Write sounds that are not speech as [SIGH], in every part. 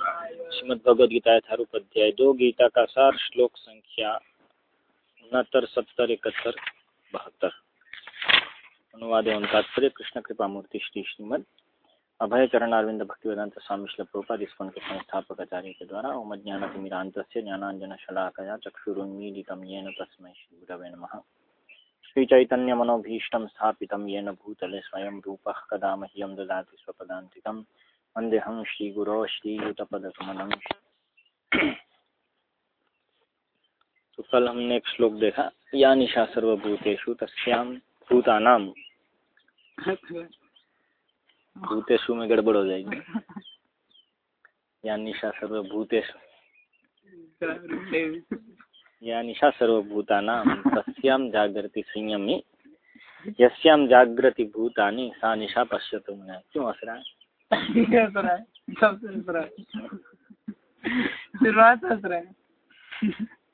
श्रीमद भगवद गीता यथारूप अध्याय दो, गीता का सार, श्लोक संख्या उनहत्तर, सत्तर, इकहत्तर, बहत्तर। अनुवाद एवं तात्पर्य, कृष्ण कृपा मूर्ति श्री श्रीमद अभय चरण अरविंद भक्तिवेदांत स्वामी श्री प्रभुपाद इसको के संस्थापक आचार्य के द्वारा ओम ज्ञानतिमिरांत ज्ञानांजन शलाकया चक्षुरुन्मीलितं येन तस्मै श्रीगुरवे नमः। श्रीचैतन्यमनोभीष्टं स्थापितं येन भूतले स्वयं रूपः कदा मह्यं ददाति स्वपदान्तिकम्। वन्देऽहं श्रीगुरो श्रीयुतपदकमलं। तो कल हमने एक श्लोक देखा या निशा सर्वभूतेषु तस्याम भूतानाम भूतेषु में गड़बड़ हो जाएगी। या निशा सर्वभूतेषु या निशा सर्वभूतानाम तस्याम जागृति संयमी। यस्याम जागृति भूतानी, सा निशा पश्यतु क्यों हंस रहा है शुरुआत रहा है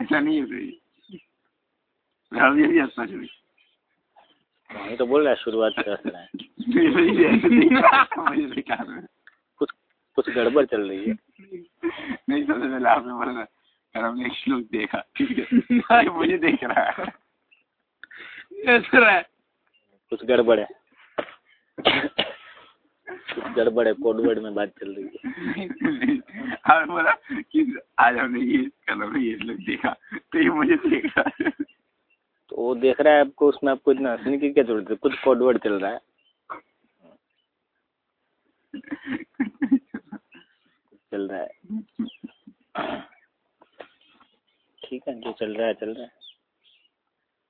ऐसा नहीं है तो बोल रहा है शुरुआत कुछ कुछ गड़बड़ चल रही है नहीं सबसे पहले आपने बोला यार हमने श्लोक देखा मुझे देख रहा है रहा है कुछ गड़बड़ है। गड़बड़ है कोडवर्ड में बात चल रही है। आपने बोला कि आज हमने ये कल हमने ये श्लोक देखा तो ये मुझे देख रहा है। तो वो देख रहा है आपको उसमें आपको इतना हंसने की क्या ज़रूरत है? कुछ कोडवर्ड चल रहा है। चल रहा है। ठीक है जो चल रहा है चल रहा है।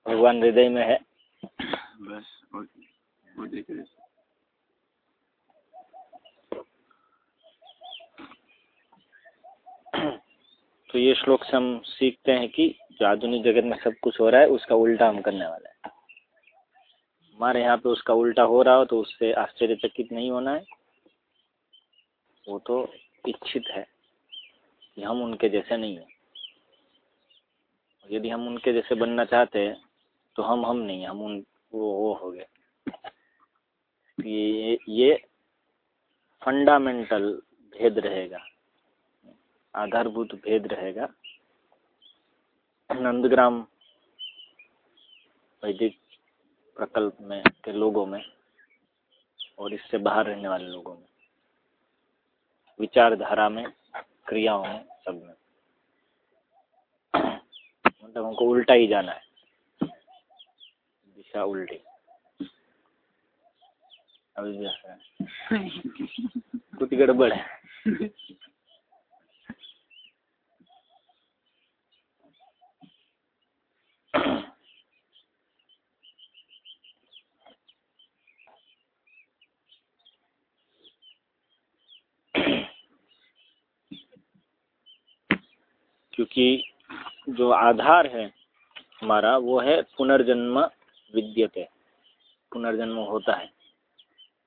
भगवान हृदय में है। बस वो वो देख रहे तो ये श्लोक से हम सीखते हैं कि जो आधुनिक जगत में सब कुछ हो रहा है, उसका उल्टा हम करने वाले हैं। हमारे यहाँ पे उसका उल्टा हो रहा हो तो उससे आश्चर्यचकित नहीं होना है। वो तो इच्छित है कि हम उनके जैसे नहीं हैं। यदि हम उनके जैसे बनना चाहते हैं तो हम हम नहीं हम उन, वो वो हो गए। ये ये फंडामेंटल भेद रहेगा। आधारभूत भेद रहेगा। नंदग्राम वैदिक प्रकल्प में के लोगों में और इससे बाहर रहने वाले लोगों में। विचारधारा में क्रियाओं में सब में। मतलब हमको उल्टा ही जाना है। दिशा उल्टी। अभी [LAUGHS] कुछ गड़बड़ है। [LAUGHS] [CLEARS THROAT] क्योंकि जो आधार है हमारा, वो है पुनर्जन्म विद्यते। पुनर्जन्म होता है।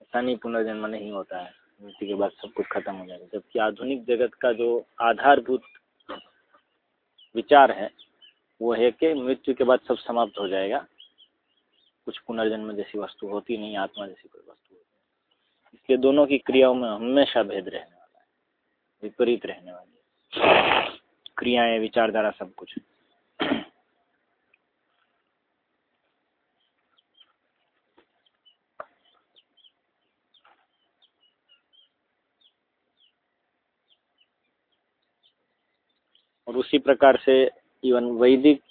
ऐसा नहीं पुनर्जन्म नहीं होता है। मृत्यु के बाद सब कुछ खत्म हो जाएगा। जबकि आधुनिक जगत का जो आधारभूत विचार है वो है कि मृत्यु के बाद सब समाप्त हो जाएगा। कुछ पुनर्जन्म जैसी वस्तु होती नहीं, आत्मा जैसी कोई वस्तु होती इसलिए दोनों की क्रियाओं में हमेशा भेद रहने वाला है, विपरीत रहने वाली है। क्रियाएँ, विचारधारा, सब कुछ। और उसी प्रकार से इवन वैदिक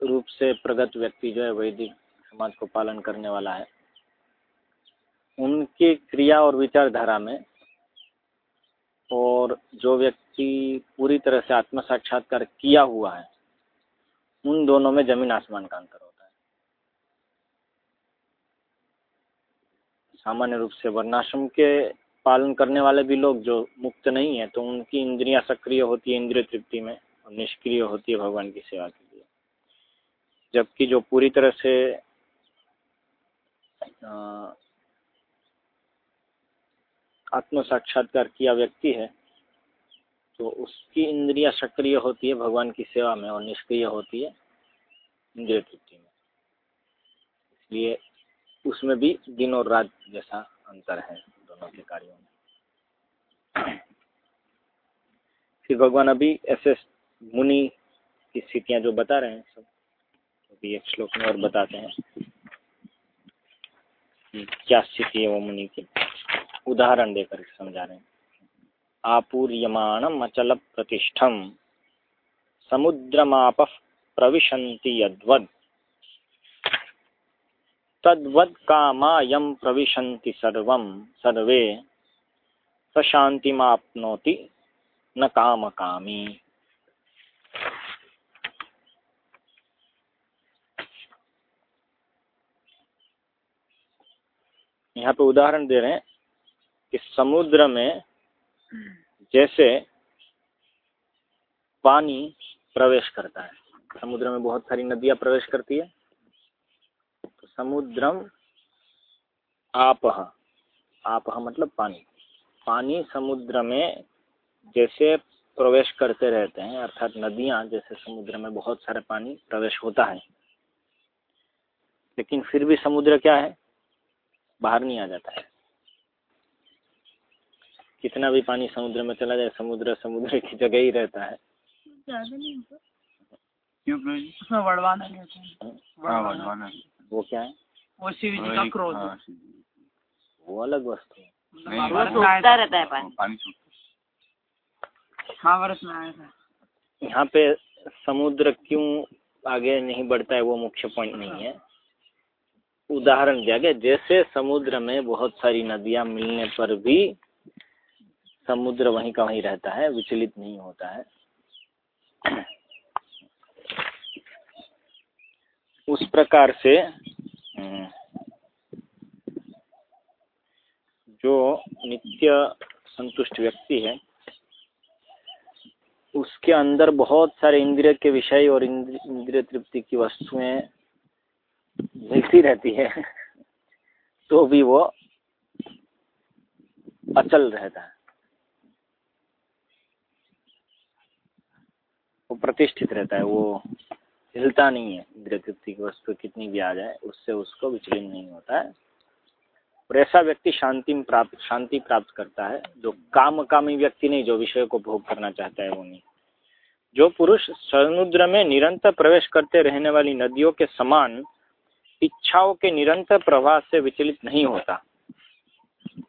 रूप से प्रगत व्यक्ति जो है, वैदिक समाज को पालन करने वाला है। उनकी क्रिया और विचारधारा में और जो व्यक्ति पूरी तरह से आत्म साक्षात्कार किया हुआ है, उन दोनों में ज़मीन आसमान का अंतर होता है। सामान्य रूप से वर्णाश्रम के पालन करने वाले भी लोग जो मुक्त नहीं है तो उनकी इंद्रियाँ सक्रिय होती है, इंद्रिय तृप्ति में। निष्क्रिय होती है भगवान की सेवा के लिए। जबकि जो पूरी तरह से आत्म साक्षात्कार किया व्यक्ति है तो उसकी इंद्रिया सक्रिय होती है भगवान की सेवा में और निष्क्रिय होती है इंद्रिय तृप्ति में। इसलिए उसमें भी दिन और रात जैसा अंतर है दोनों के कार्यों में। फिर भगवान अभी ऐसे मुनि की स्थितियाँ जो बता रहे हैं सब एक श्लोक में और बताते हैं क्या स्थिति है वो मुनि की। उदाहरण देकर समझा रहे हैं। आपूर्यमाणम अचल प्रतिष्ठम समुद्रमाप प्रविशन्ति यद्वद। तद्वद कामायम प्रविशन्ति सर्वम सर्वे सशांतिमाप्नोति न काम कामी यहाँ पे उदाहरण दे रहे हैं कि समुद्र में जैसे पानी प्रवेश करता है। समुद्र में बहुत सारी नदियाँ प्रवेश करती है। तो समुद्रम आप आप मतलब पानी। पानी समुद्र में जैसे प्रवेश करते रहते हैं, अर्थात नदियाँ जैसे समुद्र में बहुत सारे पानी प्रवेश होता है। लेकिन फिर भी समुद्र क्या है? बाहर नहीं आ जाता है। कितना भी पानी समुद्र में चला जाए समुद्र समुद्र की जगह ही रहता है। है। हाँ वो क्या है? वो शिव जी का क्रोध। हाँ। वो अलग वस्तु है। रहता है पानी पानी महाभारत में आया था यहाँ पे समुद्र क्यों आगे नहीं बढ़ता है वो मुख्य पॉइंट नहीं है। उदाहरण दिया गया। जैसे समुद्र में बहुत सारी नदियाँ मिलने पर भी समुद्र वहीं का वहीं रहता है विचलित नहीं होता है। उस प्रकार से हम्म, जो नित्य संतुष्ट व्यक्ति है उसके अंदर बहुत सारे इंद्रिय के विषय और इंद्रिय तृप्ति की वस्तुएँ मिलती रहती है तो भी वो अचल रहता है। वो प्रतिष्ठित रहता है, वो हिलता नहीं है तृप्ति की वस्तु कितनी भी आ जाए, उससे उसको विचलन नहीं होता है। और ऐसा व्यक्ति शांति प्राप्त शांति प्राप्त करता है, जो काम कामी व्यक्ति नहीं, जो विषय को भोग करना चाहता है वो नहीं। जो पुरुष समुद्र में निरंतर प्रवेश करते रहने वाली नदियों के समान इच्छाओं के निरंतर प्रवाह से विचलित नहीं होता।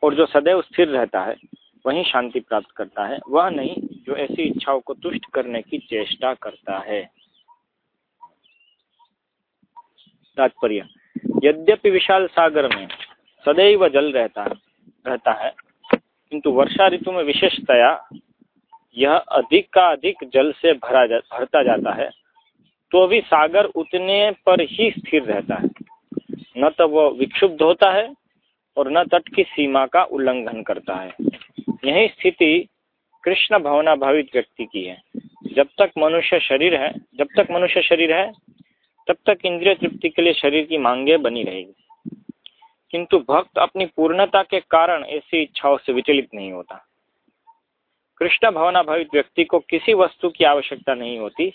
और जो सदैव स्थिर रहता है वही शांति प्राप्त करता है। वह नहीं जो ऐसी इच्छाओं को तुष्ट करने की चेष्टा करता है। तात्पर्य यद्यपि विशाल सागर में सदैव जल रहता रहता है किंतु वर्षा ऋतु में विशेषतया यह अधिक का अधिक जल से भरा जा, भरता जाता है तो भी सागर उतने पर ही स्थिर रहता है। न तो वह विक्षुब्ध होता है और न तट की सीमा का उल्लंघन करता है। यही स्थिति कृष्ण भावना भावित व्यक्ति की है। जब तक मनुष्य शरीर है, जब तक मनुष्य शरीर है, तब तक इंद्रिय तृप्ति के लिए शरीर की मांगे बनी रहेगी। किंतु भक्त अपनी पूर्णता के कारण ऐसी इच्छाओं से विचलित नहीं होता। कृष्ण भावना भावित व्यक्ति को किसी वस्तु की आवश्यकता नहीं होती,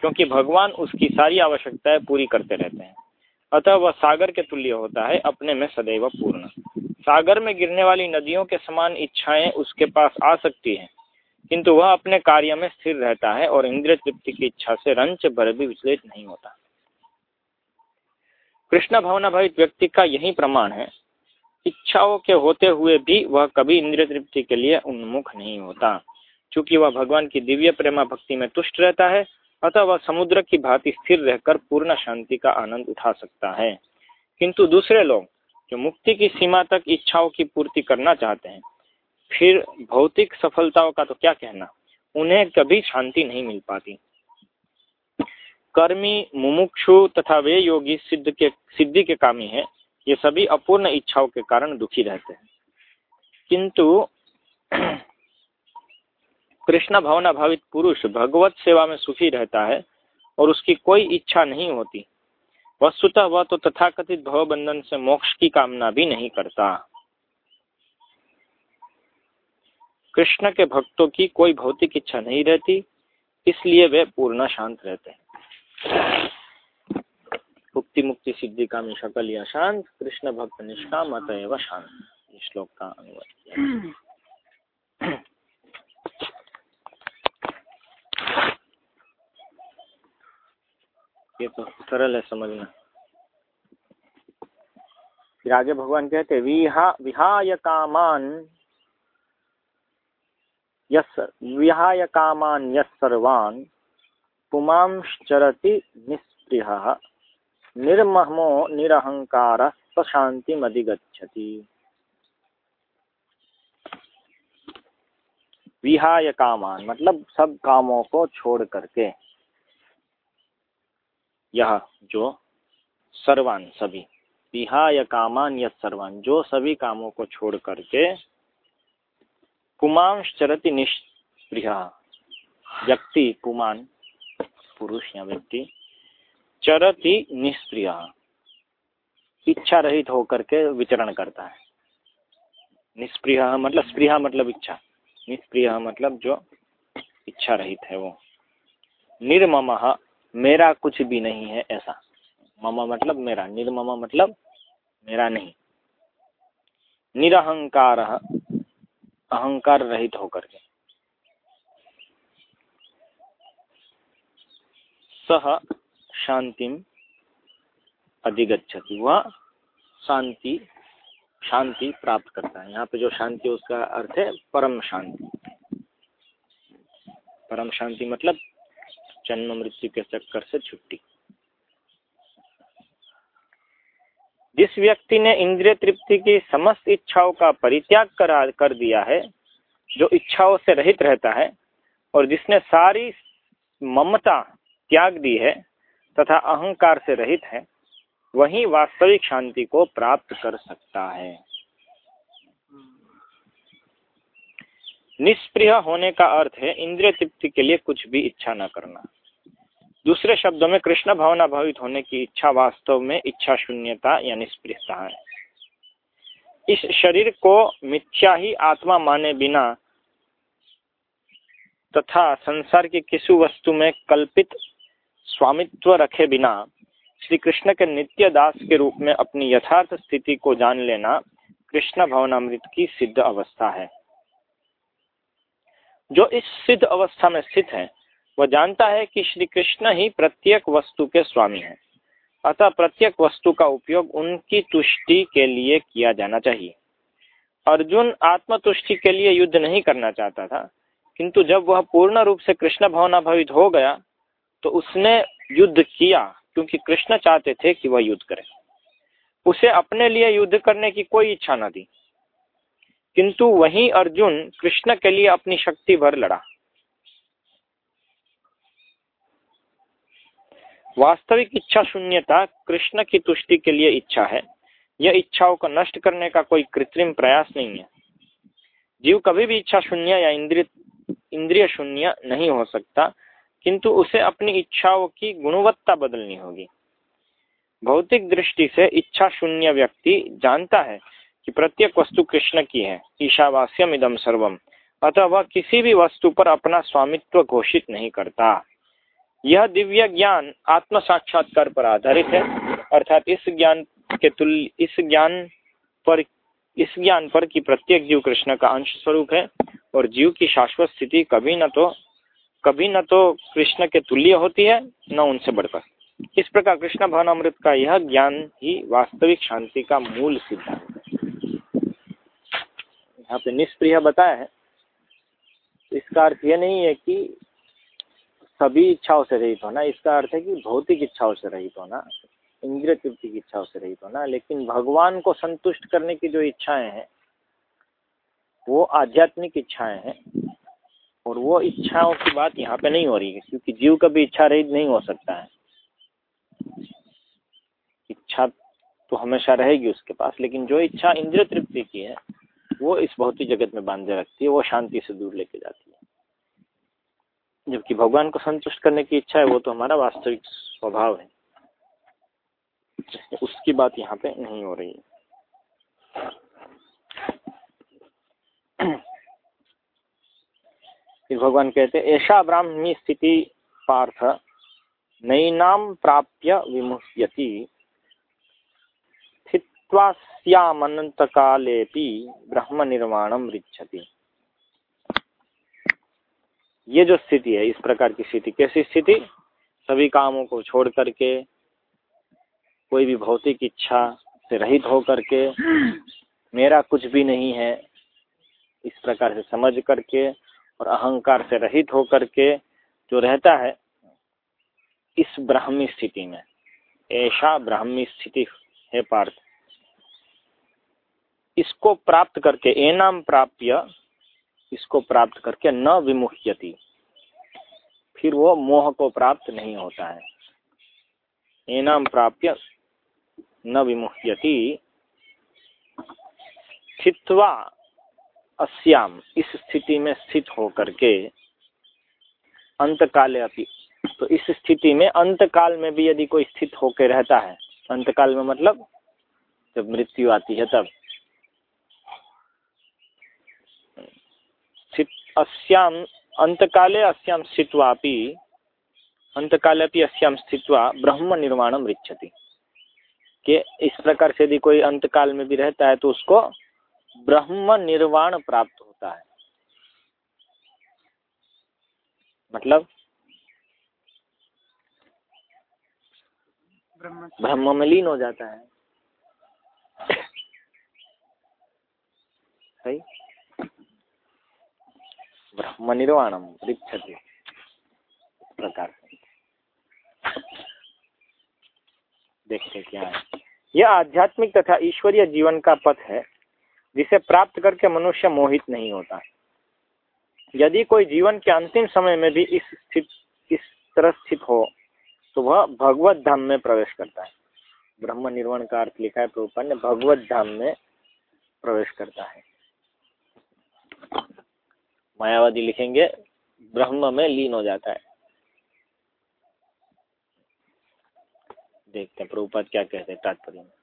क्योंकि भगवान उसकी सारी आवश्यकताएँ पूरी करते रहते हैं। अतः वह सागर के तुल्य होता है, अपने में सदैव पूर्ण। सागर में गिरने वाली नदियों के समान इच्छाएँ उसके पास आ सकती हैं, किंतु वह अपने कार्य में स्थिर रहता है और इंद्रिय तृप्ति की इच्छा से रंच भर भी विचलित नहीं होता। कृष्ण भावना भावित व्यक्ति का यही प्रमाण है, इच्छाओं के होते हुए भी वह कभी इंद्रिय तृप्ति के लिए उन्मुख नहीं होता, क्योंकि वह भगवान की दिव्य प्रेमा भक्ति में तुष्ट रहता है अतः वह समुद्र की भांति स्थिर रहकर पूर्ण शांति का आनंद उठा सकता है। किंतु दूसरे लोग, जो मुक्ति की सीमा तक इच्छाओं की पूर्ति करना चाहते हैं, फिर भौतिक सफलताओं का तो क्या कहना? उन्हें कभी शांति नहीं मिल पाती। कर्मी, मुमुक्षु तथा वे योगी सिद्ध के, सिद्धि के कामी है। ये सभी अपूर्ण इच्छाओं के कारण दुखी रहते हैं। किंतु कृष्ण भावना भावित पुरुष भगवत सेवा में सुखी रहता है और उसकी कोई इच्छा नहीं होती। वस्तुतः वह तो तथाकथित भवबंधन से मोक्ष की कामना भी नहीं करता। कृष्ण के भक्तों की कोई भौतिक इच्छा नहीं रहती, इसलिए वे पूर्ण शांत रहते हैं। मुक्ति मुक्ति सिद्धि कामी शकल या शांत, कृष्ण भक्त निष्काम, अतएव शांत। श्लोक का अनुवाद किया। ये तो सरल है समझना। फिर आगे भगवान कहते विहा विहाय कामान यस विहाय कामान यस सर्वान, पुमांश्चरति निस्पृह, निर्महमो निरहंकार शांतिमधिगछति विहाय कामान मतलब सब कामों को छोड़ करके। यह जो सर्वान सभी, विहाय कामान यह सर्वान, जो सभी कामों को छोड़ करके पुमांश चरति निष्प्रिय व्यक्ति पुमान पुरुष या व्यक्ति, चरति निष्प्रिय इच्छा रहित होकर के विचरण करता है। निष्प्रिय मतलब स्प्रिया मतलब इच्छा। निष्प्रिय मतलब जो इच्छा रहित है वो। निर्मम, मेरा कुछ भी नहीं है ऐसा। ममा मतलब मेरा, निर्मम मतलब मेरा नहीं। निरहंकार, अहंकार रहित होकर के। सह शांतिम अधिगछति वह शांति शांति प्राप्त करता है। यहाँ पे जो शांति, उसका अर्थ है परम शांति। परम शांति मतलब जन्म, मृत्यु के चक्कर से छुट्टी। जिस व्यक्ति ने इंद्रिय तृप्ति की समस्त इच्छाओं का परित्याग करा, कर दिया है, जो इच्छाओं से रहित रहता है, और जिसने सारी ममता त्याग दी है, तथा अहंकार से रहित है वही वास्तविक शांति को प्राप्त कर सकता है। निष्प्रिय होने का अर्थ है इंद्रिय तृप्ति के लिए कुछ भी इच्छा न करना। दूसरे शब्दों में कृष्ण भावना भावित होने की इच्छा वास्तव में इच्छा शून्यता या निष्प्रियता है। इस शरीर को मिथ्या ही आत्मा माने बिना तथा संसार की किसी वस्तु में कल्पित स्वामित्व रखे बिना श्री कृष्ण के नित्य दास के रूप में अपनी यथार्थ स्थिति को जान लेना कृष्ण भवनामृत की सिद्ध अवस्था है। जो इस सिद्ध अवस्था में स्थित है, वह जानता है कि श्री कृष्ण ही प्रत्येक वस्तु के स्वामी हैं। अतः प्रत्येक वस्तु का उपयोग उनकी तुष्टि के लिए किया जाना चाहिए। अर्जुन आत्मतुष्टि के लिए युद्ध नहीं करना चाहता था, किंतु जब वह पूर्ण रूप से कृष्ण भवनाभावित हो गया तो उसने युद्ध किया। क्योंकि कृष्ण चाहते थे कि वह युद्ध करे। उसे अपने लिए युद्ध करने की कोई इच्छा न थी। किंतु वही अर्जुन कृष्ण के लिए अपनी शक्ति भर लड़ा। वास्तविक इच्छा शून्यता कृष्ण की तुष्टि के लिए इच्छा है। यह इच्छाओं को नष्ट करने का कोई कृत्रिम प्रयास नहीं है। जीव कभी भी इच्छा शून्य या इंद्रिय इंद्रिय शून्य नहीं हो सकता। किंतु उसे अपनी इच्छाओं की गुणवत्ता बदलनी होगी। भौतिक दृष्टि से इच्छा शून्य व्यक्ति जानता है कि प्रत्येक वस्तु कृष्ण की है, ईशावास्यम इदम सर्वम, अतः वह किसी भी वस्तु पर अपना स्वामित्व घोषित नहीं करता। यह दिव्य ज्ञान आत्म साक्षात्कार पर आधारित है, अर्थात इस ज्ञान के तुल्य इस ज्ञान पर, इस ज्ञान पर कि प्रत्येक जीव कृष्ण का अंश स्वरूप है, और जीव की शाश्वत स्थिति कभी न तो कभी न तो कृष्ण के तुल्य होती है, न उनसे बढ़कर। इस प्रकार कृष्ण भवन अमृत का यह ज्ञान ही वास्तविक शांति का मूल सिद्धांत है। यहाँ पे निष्प्रिय बताया है। इसका अर्थ यह नहीं है कि सभी इच्छाओं से रहित होना, इसका अर्थ है कि भौतिक इच्छाओं से रहित होना, इंद्रिय तृप्ति की इच्छाओं से रहित होना, लेकिन भगवान को संतुष्ट करने की जो इच्छाएँ हैं, वो आध्यात्मिक इच्छाएँ हैं। और वो इच्छाओं की बात यहाँ पे नहीं हो रही है, क्योंकि जीव कभी इच्छा रहित नहीं हो सकता है। इच्छा तो हमेशा रहेगी उसके पास, लेकिन जो इच्छा इंद्रिय तृप्ति की है, वो इस भौतिक जगत में बांधे रखती है, वो शांति से दूर लेके जाती है। जबकि भगवान को संतुष्ट करने की इच्छा है, वो तो हमारा वास्तविक स्वभाव है। उसकी बात यहाँ पे नहीं हो रही है। फिर भगवान कहते ऐसा ब्राह्मी स्थिति पार्थ नैनाम प्राप्य विमुह्यति। स्थित्वास्यामनंत काले ब्रह्म निर्माणम रिच्छति ये जो स्थिति है, इस प्रकार की स्थिति, कैसी स्थिति? सभी कामों को छोड़ करके, कोई भी भौतिक इच्छा से रहित हो करके मेरा कुछ भी नहीं है, इस प्रकार से समझ करके और अहंकार से रहित हो करके जो रहता है, इस ब्राह्मी स्थिति में, ऐसा ब्राह्मी स्थिति है पार्थ। इसको प्राप्त करके, एनाम प्राप्य, इसको प्राप्त करके न विमुह्यति। फिर वो मोह को प्राप्त नहीं होता है। एनाम प्राप्य, न विमुह्यति। स्थित्वा अस्याम, इस स्थिति में स्थित हो करके अंत काले अपनी तो इस स्थिति में अंत काल में भी यदि कोई स्थित होकर रहता है अंत काल में मतलब जब मृत्यु आती है तब। अस्याम, अंतकाले अस्याम स्थित्वापि अंतकाले भी अस्याम स्थित्वा ब्रह्म निर्माणम रिच्छति के इस प्रकार से यदि कोई अंतकाल में भी रहता है तो उसको ब्रह्म निर्वाण प्राप्त होता है। मतलब? ब्रह्म में लीन हो जाता है। सही? ब्रह्म निर्वाणम पृछति प्रकार देखते क्या है। यह आध्यात्मिक तथा ईश्वरीय जीवन का पथ है। जिसे प्राप्त करके मनुष्य मोहित नहीं होता। यदि कोई जीवन के अंतिम समय में भी इस स्थित, इस तरह स्थित हो तो वह भगवत धाम में प्रवेश करता है। ब्रह्म निर्वाण का अर्थ लिखा है प्रभुपाल ने, भगवत धाम में प्रवेश करता है। मायावादी लिखेंगे, ब्रह्म में लीन हो जाता है। देखते हैं प्रभुपाद क्या कहते हैं, तात्पर्य। में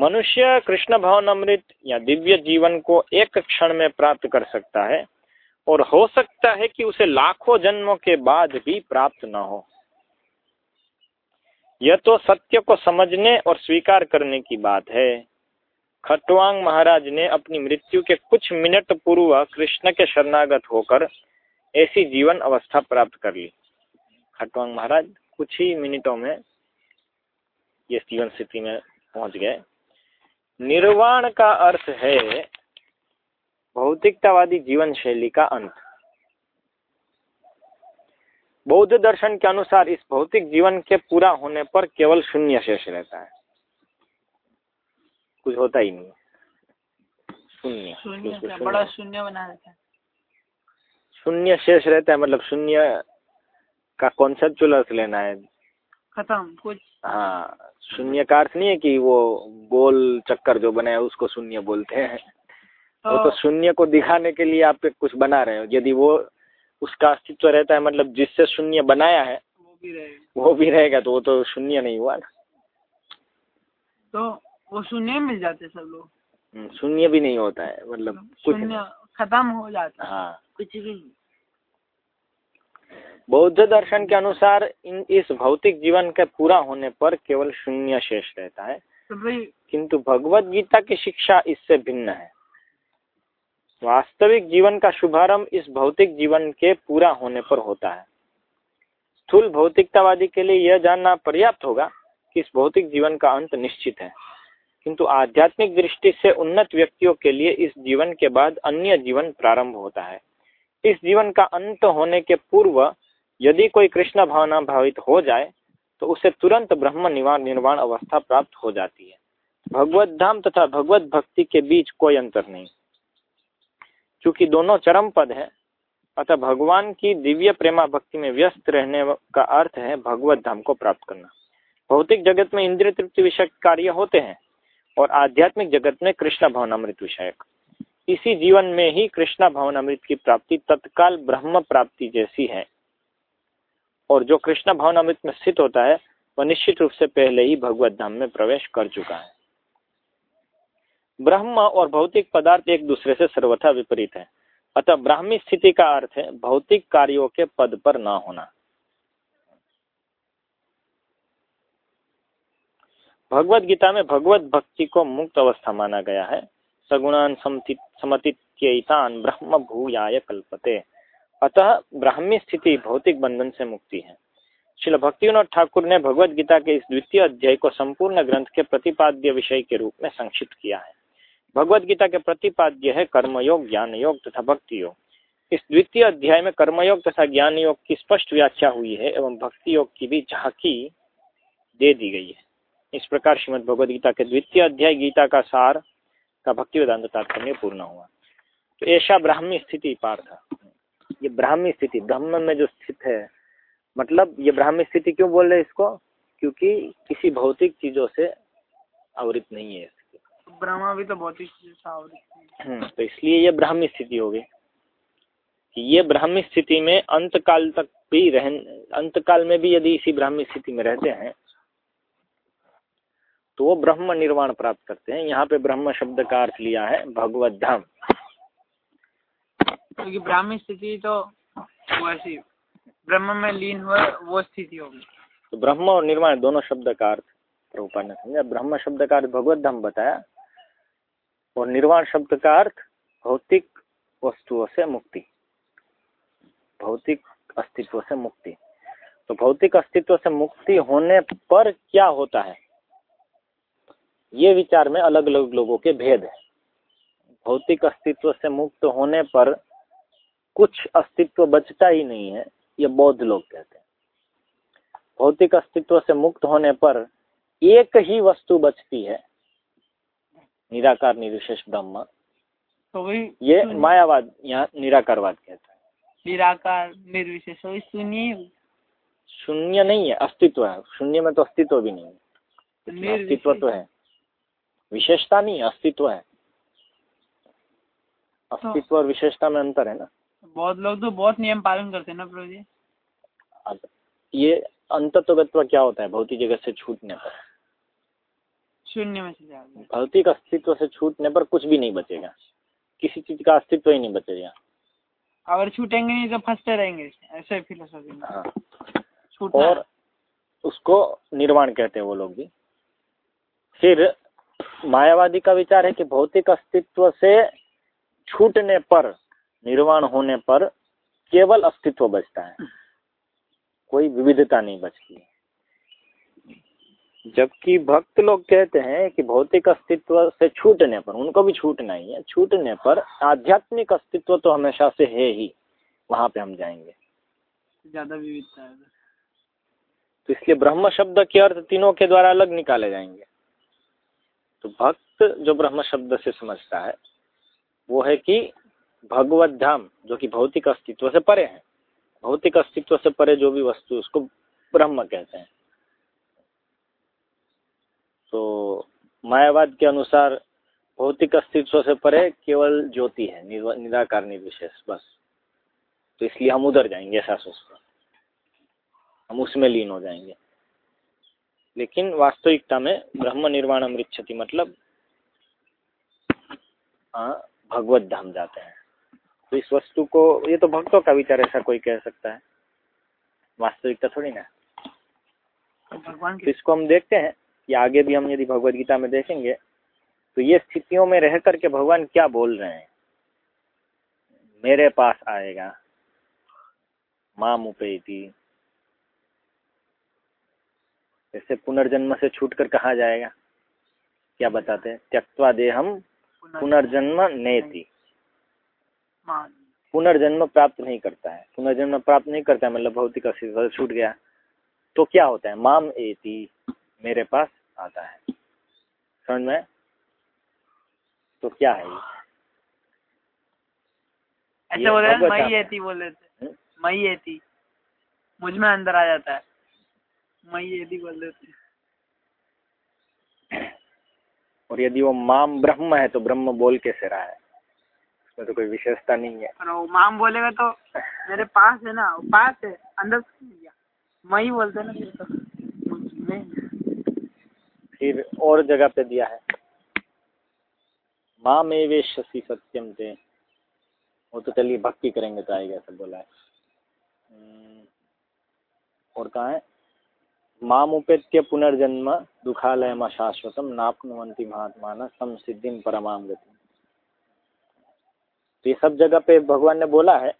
मनुष्य कृष्ण भवन अमृत या दिव्य जीवन को एक क्षण में प्राप्त कर सकता है और हो सकता है कि उसे लाखों जन्मों के बाद भी प्राप्त न हो। यह तो सत्य को समझने और स्वीकार करने की बात है। खटवांग महाराज ने अपनी मृत्यु के कुछ मिनट पूर्व कृष्ण के शरणागत होकर ऐसी जीवन अवस्था प्राप्त कर ली। खटवांग महाराज, कुछ ही मिनटों में ये जीवन स्थिति में पहुँच गए। निर्वाण का अर्थ है भौतिकतावादी जीवन शैली का अंत। बौद्ध दर्शन के अनुसार इस भौतिक जीवन के पूरा होने पर केवल शून्य शेष रहता है। कुछ होता ही नहीं शून्य। शून्य बड़ा शून्य बना रहता है। शून्य शेष रहता है मतलब शून्य का कॉन्सेप्चुअल अर्थ लेना है। खत्म। कुछ हाँ शून्य का अर्थ नहीं है कि वो गोल चक्कर जो बना है उसको शून्य बोलते हैं। तो, वो तो शून्य को दिखाने के लिए आप कुछ बना रहे हो। यदि वो उसका अस्तित्व रहता है मतलब जिससे शून्य बनाया है वो भी रहेगा। वो भी रहेगा तो वो तो शून्य नहीं हुआ ना। तो वो शून्य मिल जाते सब लोग। हम्म, शून्य भी नहीं होता है मतलब कुछ खत्म हो जाता है। हाँ। कुछ भी बौद्ध दर्शन के अनुसार इन इस भौतिक जीवन के पूरा होने पर केवल शून्य शेष रहता है। तो किंतु भगवत गीता की शिक्षा इससे भिन्न है। वास्तविक जीवन का शुभारंभ इस भौतिक जीवन के पूरा होने पर होता है। स्थूल भौतिकतावादी के लिए यह जानना पर्याप्त होगा कि इस भौतिक जीवन का अंत निश्चित है। किंतु आध्यात्मिक दृष्टि से उन्नत व्यक्तियों के लिए इस जीवन के बाद अन्य जीवन प्रारंभ होता है। इस जीवन का अंत होने के पूर्व यदि कोई कृष्ण भावना भावित हो जाए तो उसे तुरंत ब्रह्म निवार निर्वाण अवस्था प्राप्त हो जाती है। भगवत धाम तथा भगवत भक्ति के बीच कोई अंतर नहीं। क्योंकि दोनों चरम पद है, अतः भगवान की दिव्य प्रेमा भक्ति में व्यस्त रहने का अर्थ है भगवत धाम को प्राप्त करना। भौतिक जगत में इंद्रिय तृप्ति विषय कार्य होते हैं, और आध्यात्मिक जगत में कृष्ण भवनामृत विषयक इसी जीवन में ही कृष्णा भवन अमृत की प्राप्ति तत्काल ब्रह्म प्राप्ति जैसी है। और जो कृष्णा भवन अमृत में स्थित होता है, वह निश्चित रूप से पहले ही भगवत धाम में प्रवेश कर चुका है। ब्रह्म और भौतिक पदार्थ एक दूसरे से सर्वथा विपरीत है। अतः ब्राह्मी स्थिति का अर्थ है, भौतिक कार्यों के पद पर न होना। भगवत गीता में भगवत भक्ति को मुक्त अवस्था माना गया है। सगुणान समतित्यतान ब्रह्म भूयाय कल्पते। अतः ब्राह्मी स्थिति भौतिक बंधन से मुक्ति है। श्रील भक्तिविनोद ठाकुर ने भगवत गीता के इस द्वितीय अध्याय को संपूर्ण ग्रंथ के प्रतिपाद्य विषय के रूप में संक्षिप्त किया है। भगवत गीता के प्रतिपाद्य है कर्मयोग ज्ञान योग तथा भक्ति योग इस द्वितीय अध्याय में कर्मयोग तथा ज्ञान योग की स्पष्ट व्याख्या हुई है एवं भक्ति योग की भी झांकी दे दी गई है। इस प्रकार श्रीमद भगवद गीता के द्वितीय अध्याय गीता का सार का भक्ति वेदांत तात्पर्य पूर्ण हुआ। तो ऐसा ब्राह्मी स्थिति पार्थ ये ब्राह्मी स्थिति ब्रह्म में जो स्थित है मतलब ये ब्राह्मी स्थिति क्यों बोल रहे इसको? क्योंकि किसी भौतिक चीज़ों से आवृत नहीं है ब्रह्मा भी तो भौतिक चीज़ों से आवृत हम्म, तो इसलिए ये ब्राह्मी स्थिति हो गई। कि ये ब्राह्मी स्थिति में अंतकाल तक भी रह अंत काल में भी यदि इसी ब्राह्मी स्थिति में रहते हैं तो वो ब्रह्म निर्वाण प्राप्त करते हैं। यहाँ पे ब्रह्म शब्द का अर्थ लिया है भगवत धाम। क्योंकि तो ब्राह्मी स्थिति तो वैसी ब्रह्म में लीन हुआ वो स्थिति होगी। तो ब्रह्म और निर्वाण दोनों शब्द का अर्थ प्रभुपा ने समझा। ब्रह्म शब्द का अर्थ भगवत धाम बताया और निर्वाण शब्द का अर्थ भौतिक वस्तुओं से मुक्ति। भौतिक अस्तित्व से मुक्ति। तो भौतिक अस्तित्व से मुक्ति होने पर क्या होता है? ये विचार में अलग अलग लोगों के भेद है। भौतिक अस्तित्व से मुक्त होने पर कुछ अस्तित्व बचता ही नहीं है ये बौद्ध लोग कहते हैं। भौतिक अस्तित्व से मुक्त होने पर एक ही वस्तु बचती है निराकार निर्विशेष ब्रह्म। तो वही ये मायावाद यहाँ निराकारवाद कहता है। निराकार निर्विशेष वही शून्य शून्य नहीं है अस्तित्व है। शून्य में तो अस्तित्व भी नहीं है। अस्तित्व तो है। विशेषता नहीं अस्तित्व है। अस्तित्व और विशेषता में अंतर है ना। बहुत लोग तो बहुत नियम पालन करते हैं ना प्रभु जी। ये अंतत्वगत्व क्या होता है? भौतिक जगत से छूटने पर। शून्य में चले भौतिक अस्तित्व से छूटने पर कुछ भी नहीं बचेगा। किसी चीज़ का अस्तित्व ही नहीं बचेगा। अगर छूटेंगे नहीं तो फंसते रहेंगे। ऐसे फिलोसफी में। हाँ। और उसको निर्वाण कहते हैं वो लोग भी। फिर मायावादी का विचार है कि भौतिक अस्तित्व से छूटने पर निर्वाण होने पर केवल अस्तित्व बचता है। कोई विविधता नहीं बचती है। जबकि भक्त लोग कहते हैं कि भौतिक अस्तित्व से छूटने पर उनको भी छूटना ही है छूटने पर आध्यात्मिक अस्तित्व तो हमेशा से है ही वहाँ पे हम जाएँगे। ज़्यादा विविधता है। तो इसलिए ब्रह्म शब्द के अर्थ तीनों के द्वारा अलग निकाले जाएँगे। तो भक्त जो ब्रह्म शब्द से समझता है, वो है कि भगवत धाम जो कि भौतिक अस्तित्व से परे है। भौतिक अस्तित्व से परे जो भी वस्तु, उसको ब्रह्म कहते हैं। तो मायावाद के अनुसार भौतिक अस्तित्व से परे केवल ज्योति है निराकार, निर्विशेष, बस। तो इसलिए हम उधर जाएँगे, ऐसा सोचते हम उसमें लीन हो जाएँगे। लेकिन वास्तविकता में ब्रह्म निर्वाण अमृक्षति मतलब हाँ भगवत धाम जाते हैं। तो इस वस्तु को ये तो भक्तों का विचार ऐसा कोई कह सकता है। वास्तविकता थोड़ी ना। भगवान तो इसको हम देखते हैं कि आगे भी हम यदि भगवत गीता में देखेंगे तो ये स्थितियों में रह करके भगवान क्या बोल रहे हैं? मेरे पास आएगा। माम उपेती। जैसे पुनर्जन्म से छूट कर कहा जाएगा? क्या बताते हैं? त्यक्वा दे हम पुनर्जन्म नेति। पुनर्जन्म प्राप्त नहीं करता है। पुनर्जन्म प्राप्त नहीं करता है मतलब भौतिक अस्तित्व छूट गया। तो क्या होता है? माम एति मेरे पास आता है। समझ में? तो क्या है ऐसे बोल रहे मई एति बोल रहे थे। हम्म? मई एति। मुझमें अंदर आ जाता है। मई यदि बोल देते और यदि वो माम ब्रह्म है तो ब्रह्म बोल कैसे रहा है। उसमें तो कोई विशेषता नहीं है। वो माम बोलेगा तो मेरे पास है ना पास है अंदर मई बोलते ना फिर तो फिर और जगह पे दिया है। माँ में वे शशि सत्यम थे वो तो चलिए भक्ति करेंगे तो आएगा सब बोला है। हम्म, और कहाँ है? मामुपेत्य पुनर्जन्म दुखालयम शाश्वतम नापनुवंती महात्मा सम सिद्धि परमाम गति तो ये सब जगह पे भगवान ने बोला है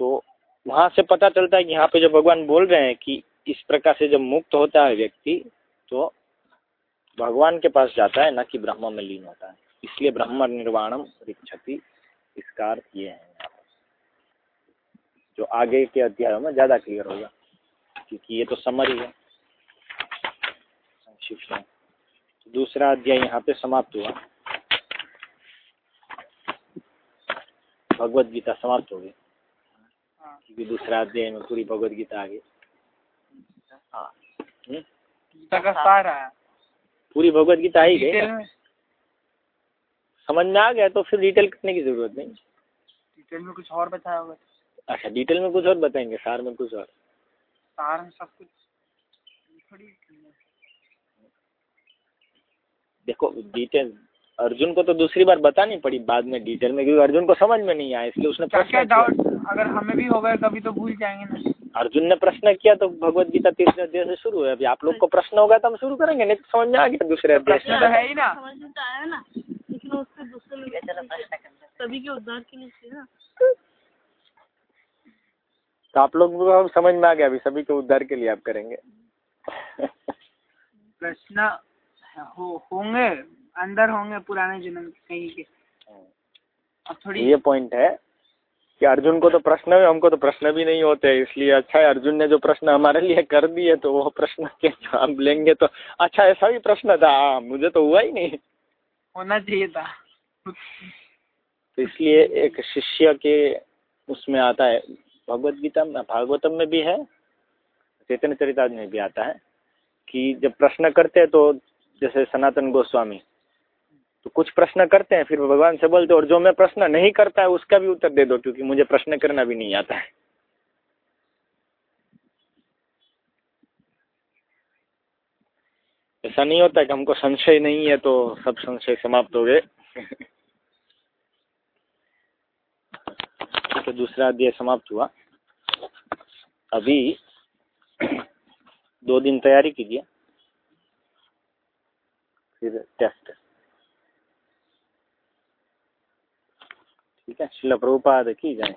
तो वहाँ से पता चलता है कि यहाँ पे जो भगवान बोल रहे हैं कि इस प्रकार से जब मुक्त होता है व्यक्ति तो भगवान के पास जाता है, न कि ब्रह्म में लीन होता है। इसलिए ब्रह्म निर्वाणम रिक्षति, इसका अर्थ ये है जो आगे के अध्यायों में ज़्यादा क्लियर होगा, क्योंकि ये तो समरी है है। तो दूसरा अध्याय यहाँ पे समाप्त हुआ। भगवत गीता समाप्त हो गई। हाँ। क्योंकि दूसरा अध्याय में पूरी भगवत गीता आ गई। हम्म? गीता का सार है पूरी भगवत गीता आ ही गई। समझ में आ गया तो फिर डिटेल करने की ज़रूरत नहीं। डिटेल में कुछ और बताया होगा अच्छा डिटेल में कुछ और बताएँगे सार में कुछ और। सार में सब कुछ। थोड़ी देखो डिटेल अर्जुन को तो दूसरी बार बतानी पड़ी बाद में डिटेल में क्योंकि अर्जुन को समझ में नहीं आया इसलिए उसने प्रश्न डाउट अगर हमें भी हो गए कभी तो भूल जाएँगे ना। अर्जुन ने प्रश्न किया तो भगवत गीता तीसरे अध्याय से शुरू है। अभी आप लोग को प्रश्न होगा तो हम शुरू करेंगे नहीं तो समझ में आ गया दूसरे अध्याय से। तो है ही ना। समझ में तो आया ना उससे दूसरे लोग सभी के उद्धार के लिए ना। तो आप लोग को समझ में आ गया अभी सभी के उद्धार के लिए आप करेंगे। प्रश्न हो होंगे अंदर होंगे पुराने जन्म के कहीं के। अब थोड़ी ये पॉइंट है कि अर्जुन को तो प्रश्न है हमको तो प्रश्न भी नहीं होते इसलिए अच्छा है अर्जुन ने जो प्रश्न हमारे लिए कर दिए तो वो प्रश्न [LAUGHS] के जवाब लेंगे तो अच्छा ऐसा भी प्रश्न था हाँ, मुझे तो हुआ ही नहीं। होना चाहिए था। तो इसलिए एक शिष्य के उसमें आता है भगवत गीता में भागवतम में भी है चैतन्य चरिताज में भी आता है कि जब प्रश्न करते हैं तो जैसे सनातन गोस्वामी। तो कुछ प्रश्न करते हैं, फिर भगवान से बोलते और जो मैं प्रश्न नहीं करता है, उसका भी उत्तर दे दो, क्योंकि मुझे प्रश्न करना भी नहीं आता है। ऐसा नहीं होता कि हमको संशय नहीं है तो सब संशय समाप्त हो गए। [LAUGHS] तो दूसरा अध्याय समाप्त हुआ। अभी दो दिन तैयारी कीजिए। फिर टेस्ट ठीक है? शिल प्रभुपाद की जाए